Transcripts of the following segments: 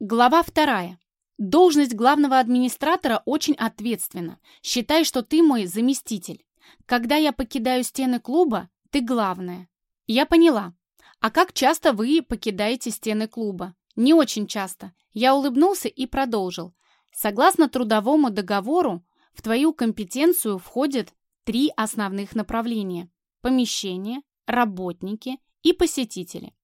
Глава вторая. Должность главного администратора очень ответственна. Считай, что ты мой заместитель. Когда я покидаю стены клуба, ты главная. Я поняла. А как часто вы покидаете стены клуба? Не очень часто. Я улыбнулся и продолжил. Согласно трудовому договору, в твою компетенцию входят три основных направления. Помещение, работники и посетители.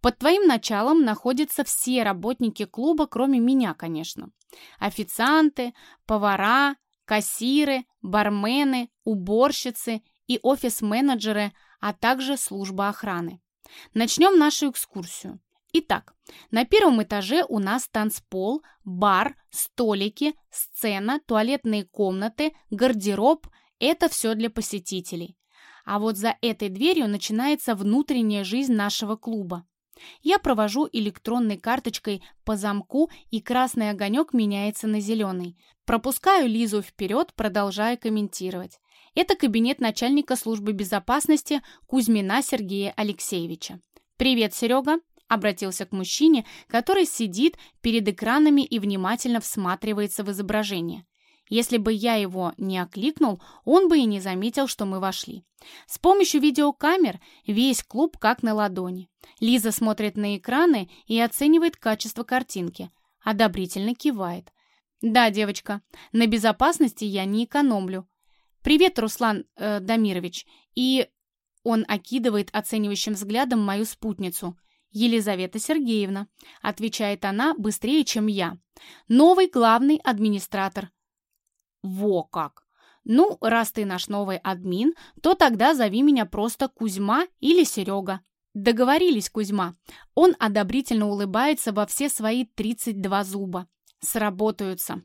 Под твоим началом находятся все работники клуба, кроме меня, конечно. Официанты, повара, кассиры, бармены, уборщицы и офис-менеджеры, а также служба охраны. Начнем нашу экскурсию. Итак, на первом этаже у нас танцпол, бар, столики, сцена, туалетные комнаты, гардероб – это все для посетителей. А вот за этой дверью начинается внутренняя жизнь нашего клуба. Я провожу электронной карточкой по замку, и красный огонек меняется на зеленый. Пропускаю Лизу вперед, продолжая комментировать. Это кабинет начальника службы безопасности Кузьмина Сергея Алексеевича. «Привет, Серега!» – обратился к мужчине, который сидит перед экранами и внимательно всматривается в изображение. Если бы я его не окликнул, он бы и не заметил, что мы вошли. С помощью видеокамер весь клуб как на ладони. Лиза смотрит на экраны и оценивает качество картинки. Одобрительно кивает. «Да, девочка, на безопасности я не экономлю. Привет, Руслан э, Дамирович». И он окидывает оценивающим взглядом мою спутницу. «Елизавета Сергеевна», — отвечает она быстрее, чем я. «Новый главный администратор. Во как! Ну, раз ты наш новый админ, то тогда зови меня просто Кузьма или Серега. Договорились, Кузьма. Он одобрительно улыбается во все свои 32 зуба. Сработаются.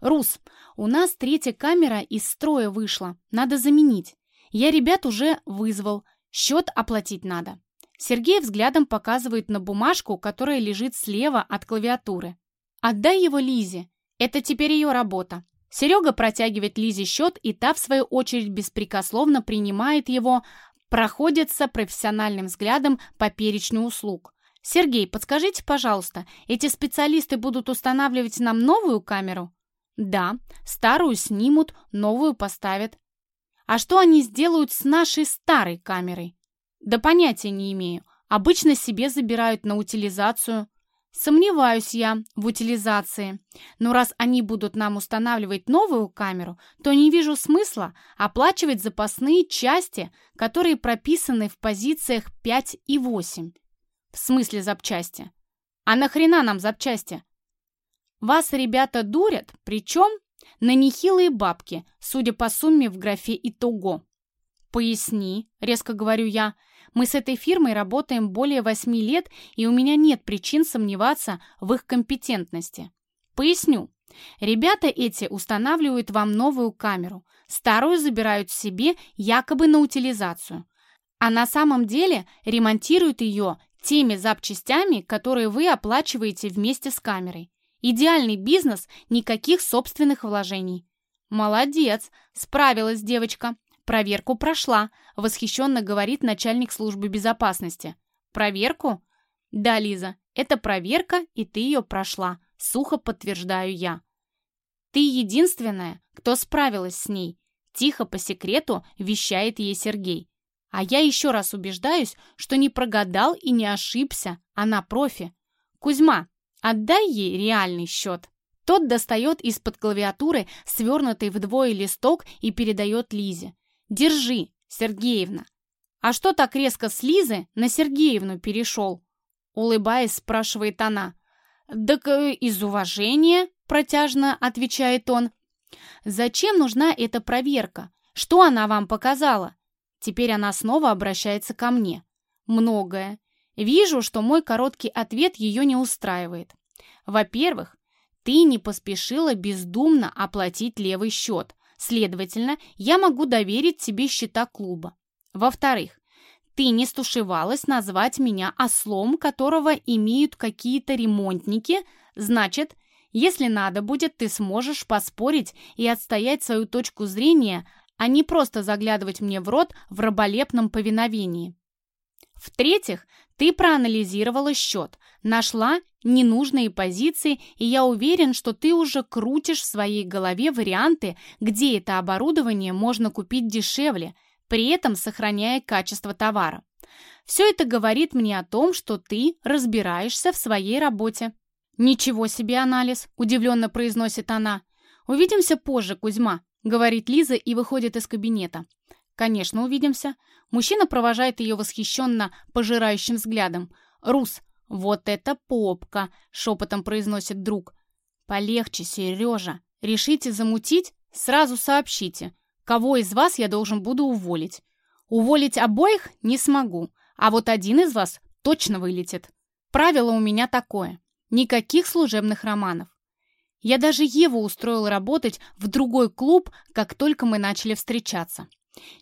Рус, у нас третья камера из строя вышла. Надо заменить. Я ребят уже вызвал. Счет оплатить надо. Сергей взглядом показывает на бумажку, которая лежит слева от клавиатуры. Отдай его Лизе. Это теперь ее работа. Серега протягивает Лизе счет, и та, в свою очередь, беспрекословно принимает его, проходится профессиональным взглядом по перечню услуг. «Сергей, подскажите, пожалуйста, эти специалисты будут устанавливать нам новую камеру?» «Да, старую снимут, новую поставят». «А что они сделают с нашей старой камерой?» «Да понятия не имею. Обычно себе забирают на утилизацию». Сомневаюсь я в утилизации. Но раз они будут нам устанавливать новую камеру, то не вижу смысла оплачивать запасные части, которые прописаны в позициях 5 и 8. В смысле запчасти? А нахрена нам запчасти? Вас ребята дурят, причем на нехилые бабки, судя по сумме в графе «Итого». «Поясни», — резко говорю я, — мы с этой фирмой работаем более восьми лет, и у меня нет причин сомневаться в их компетентности. Поясню. Ребята эти устанавливают вам новую камеру, старую забирают себе якобы на утилизацию. А на самом деле ремонтируют ее теми запчастями, которые вы оплачиваете вместе с камерой. Идеальный бизнес, никаких собственных вложений. Молодец, справилась девочка. «Проверку прошла», — восхищенно говорит начальник службы безопасности. «Проверку?» «Да, Лиза, это проверка, и ты ее прошла», — сухо подтверждаю я. «Ты единственная, кто справилась с ней», — тихо по секрету вещает ей Сергей. А я еще раз убеждаюсь, что не прогадал и не ошибся, она профи. «Кузьма, отдай ей реальный счет». Тот достает из-под клавиатуры свернутый вдвое листок и передает Лизе. Держи, Сергеевна. А что так резко с Лизы на Сергеевну перешел? Улыбаясь, спрашивает она. Так э, из уважения, протяжно отвечает он. Зачем нужна эта проверка? Что она вам показала? Теперь она снова обращается ко мне. Многое. Вижу, что мой короткий ответ ее не устраивает. Во-первых, ты не поспешила бездумно оплатить левый счет, Следовательно, я могу доверить тебе счета клуба. Во-вторых, ты не стушевалась назвать меня ослом, которого имеют какие-то ремонтники, значит, если надо будет, ты сможешь поспорить и отстоять свою точку зрения, а не просто заглядывать мне в рот в раболепном повиновении. В-третьих, Ты проанализировала счет, нашла ненужные позиции, и я уверен, что ты уже крутишь в своей голове варианты, где это оборудование можно купить дешевле, при этом сохраняя качество товара. Все это говорит мне о том, что ты разбираешься в своей работе. «Ничего себе анализ!» – удивленно произносит она. «Увидимся позже, Кузьма», – говорит Лиза и выходит из кабинета. «Конечно, увидимся». Мужчина провожает ее восхищенно пожирающим взглядом. «Рус, вот это попка!» — шепотом произносит друг. «Полегче, Сережа. Решите замутить? Сразу сообщите. Кого из вас я должен буду уволить? Уволить обоих не смогу, а вот один из вас точно вылетит. Правило у меня такое. Никаких служебных романов. Я даже Еву устроил работать в другой клуб, как только мы начали встречаться.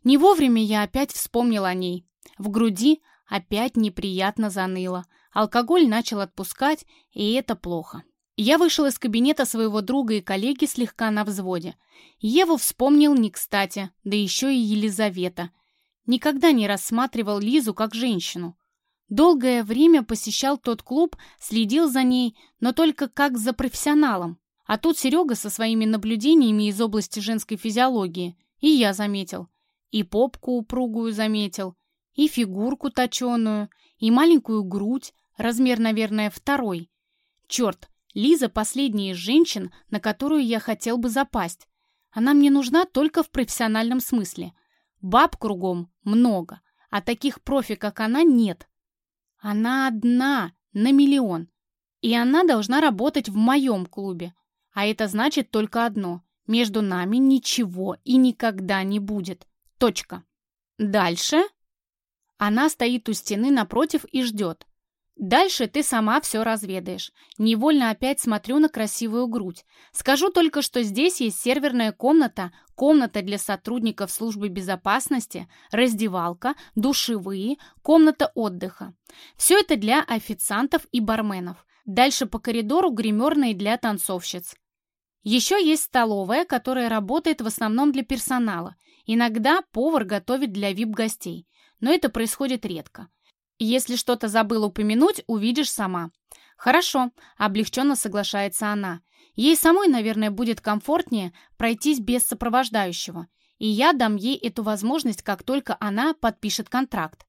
Не вовремя я опять вспомнил о ней. В груди опять неприятно заныло. Алкоголь начал отпускать, и это плохо. Я вышел из кабинета своего друга и коллеги слегка на взводе. Еву вспомнил не кстати, да еще и Елизавета. Никогда не рассматривал Лизу как женщину. Долгое время посещал тот клуб, следил за ней, но только как за профессионалом. А тут Серега со своими наблюдениями из области женской физиологии. И я заметил. И попку упругую заметил, и фигурку точеную, и маленькую грудь, размер, наверное, второй. Черт, Лиза последняя из женщин, на которую я хотел бы запасть. Она мне нужна только в профессиональном смысле. Баб кругом много, а таких профи, как она, нет. Она одна на миллион. И она должна работать в моем клубе. А это значит только одно. Между нами ничего и никогда не будет. Точка. Дальше? Она стоит у стены напротив и ждет. Дальше ты сама все разведаешь. Невольно опять смотрю на красивую грудь. Скажу только, что здесь есть серверная комната, комната для сотрудников службы безопасности, раздевалка, душевые, комната отдыха. Все это для официантов и барменов. Дальше по коридору гримерные для танцовщиц. Еще есть столовая, которая работает в основном для персонала. Иногда повар готовит для вип-гостей, но это происходит редко. Если что-то забыл упомянуть, увидишь сама. Хорошо, облегченно соглашается она. Ей самой, наверное, будет комфортнее пройтись без сопровождающего, и я дам ей эту возможность, как только она подпишет контракт.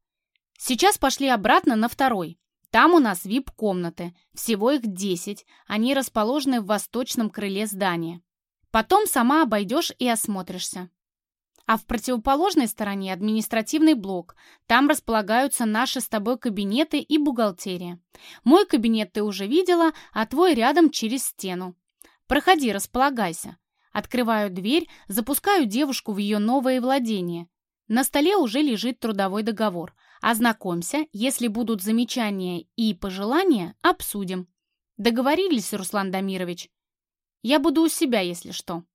Сейчас пошли обратно на второй. Там у нас вип-комнаты, всего их 10, они расположены в восточном крыле здания. Потом сама обойдешь и осмотришься. А в противоположной стороне административный блок. Там располагаются наши с тобой кабинеты и бухгалтерия. Мой кабинет ты уже видела, а твой рядом через стену. Проходи, располагайся. Открываю дверь, запускаю девушку в ее новое владение. На столе уже лежит трудовой договор. Ознакомься, если будут замечания и пожелания, обсудим. Договорились, Руслан Дамирович? Я буду у себя, если что.